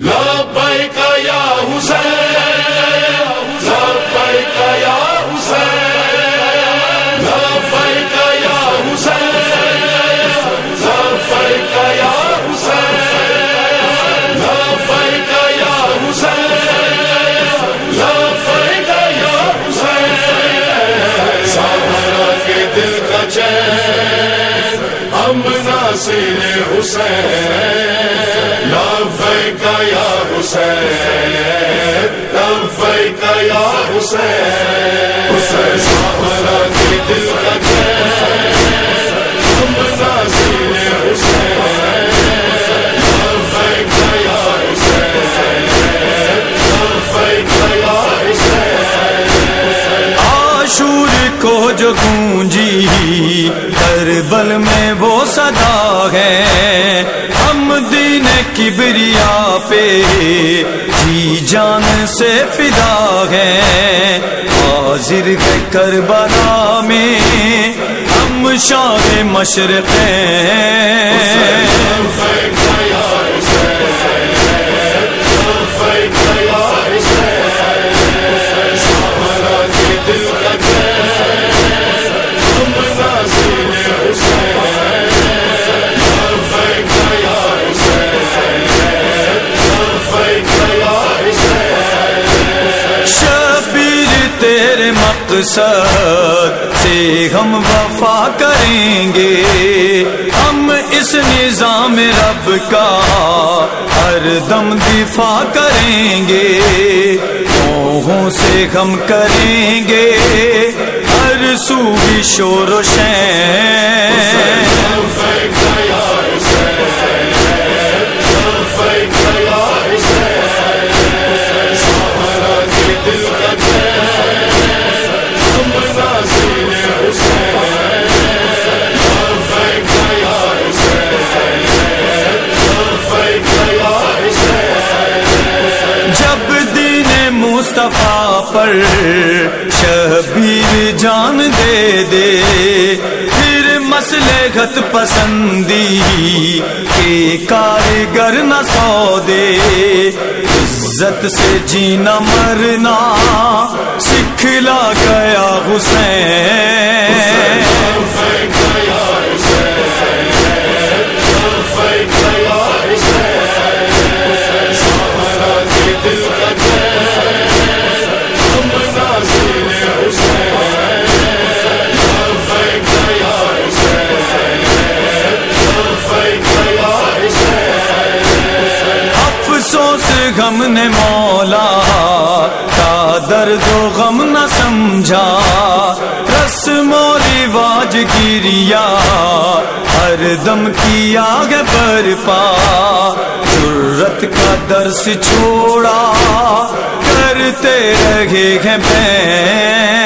لبیک یا حسین، لبیک یا حسین، لبیک یا حسین، لبیک یا حسین، لبیک یا حسین، لبیک یا حسین۔ کے دل کا چین، ہم ناصر حسین۔ یا حسین، لبیک یا حسین حسین کے دل کا چین حسین، لبیک یا حسین، لبیک یا حسین، آشور کو جو گونجی کربل میں وہ صدا ہے۔ ہم دین کبریا پہ جی جان سے فدا ہے۔ حاضر کربلا میں، ہم شاہ مشرق ہیں مقصد سے ہم وفا کریں گے۔ ہم اس نظام رب کا ہر دم دفاع کریں گے۔ موہوں سے ہم کریں گے۔ ہر سو بھی شور و شین۔ پر شبیر جان دے دے پھر مسلحت پسندی کے کارگر نہ سو دے عزت سے جینا مرنا سکھلا گیا حسین لبیک مولا کا درد و غم نہ سمجھا۔ رس مولی واج گریا، ہر دم کی آگ پر پا ضرورت کا درس چھوڑا، کرتے رہے ہیں بین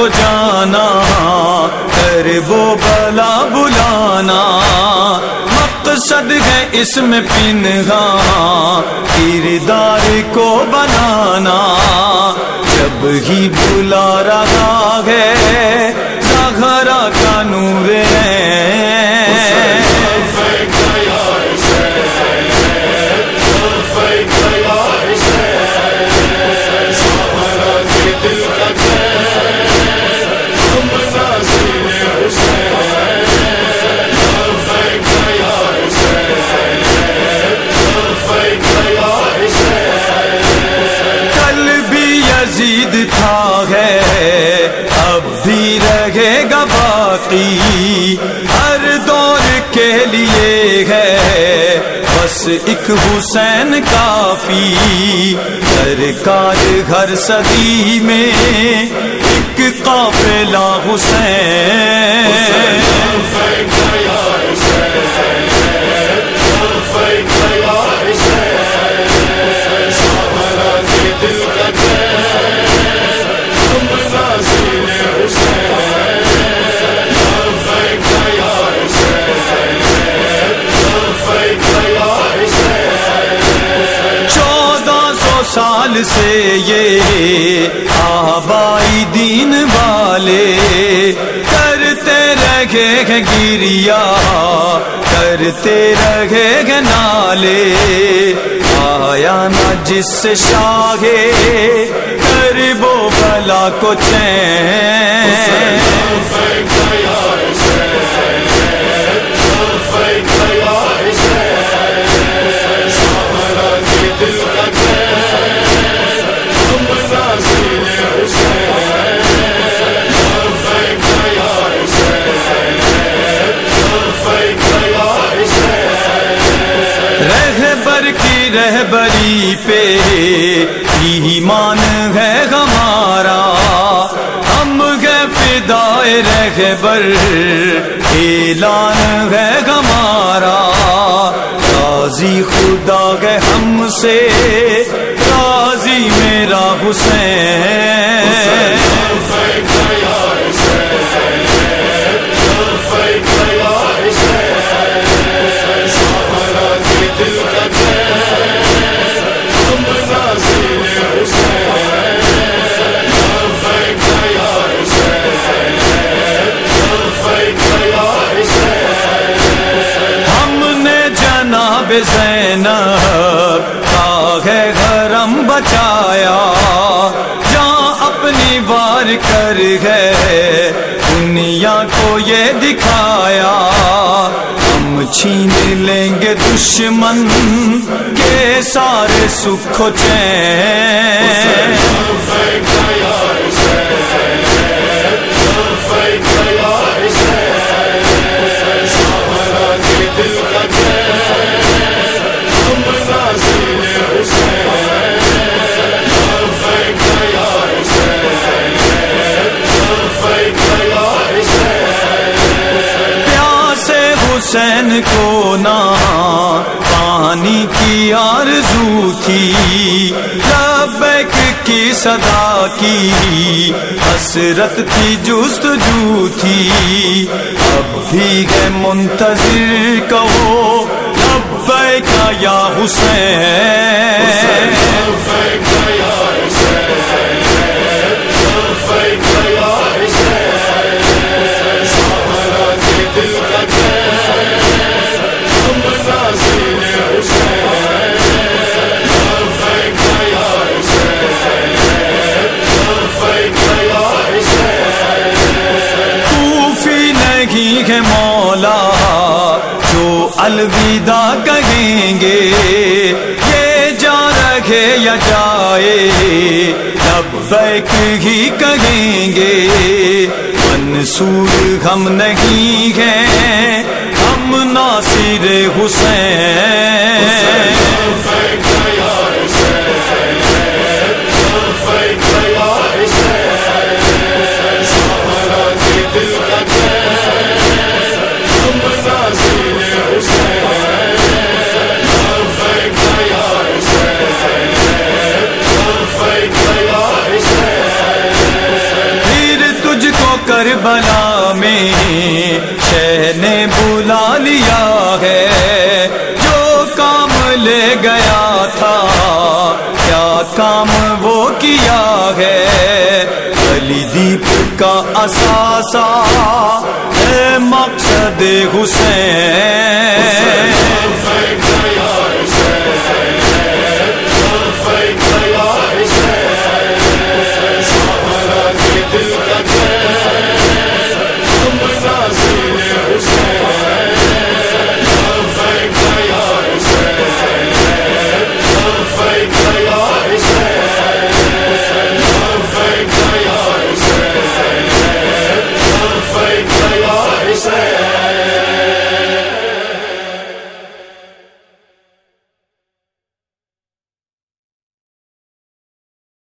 کو جانا وہ بلا بلانا۔ مقصد ہے اس میں پنگا کردار کو بنانا۔ جب ہی بلا رہا ہر دور کے لیے ہے۔ بس ایک حسین کافی سرکار ہر صدی میں ایک قافلہ حسین۔ کمال سے یہ آبائی دین والے کرتے رہے ہیں گریا، کرتے رہے ہیں نالے۔ آیا نا جس سے شاہے کر و بلا کو چین۔ رہبری پہ ایمان ہے ہمارا۔ ہم گے فدائے رہبر، اعلان ہے ہمارا۔ راضی خدا گئے ہم سے، راضی میرا حسین۔ زینب کا ہے گرم بچایا جہاں اپنی بار کر گئے دنیا کو یہ دکھایا۔ ہم چھین لیں گے دشمن کے سارے سکھ چین۔ حسین کو نا پانی کی آرزو تھی۔ لبیک کی صدا کی حسرت تھی جستجو تھی۔ اب بھی ہے منتظر کہو لبیک یا حسین, حسین, یا حسین۔ الوداع کہیں گے، یہ جا رکھے یا جائے لبیک ہی کہیں گے، منصور ہم نہیں ہیں، ہم ناصر حسین۔ کربلا میں شہ نے بلا لیا ہے۔ جو کام لے گیا تھا، کیا کام وہ کیا ہے؟ علی دیپ کا اثاثہ ہے مقصد حسین۔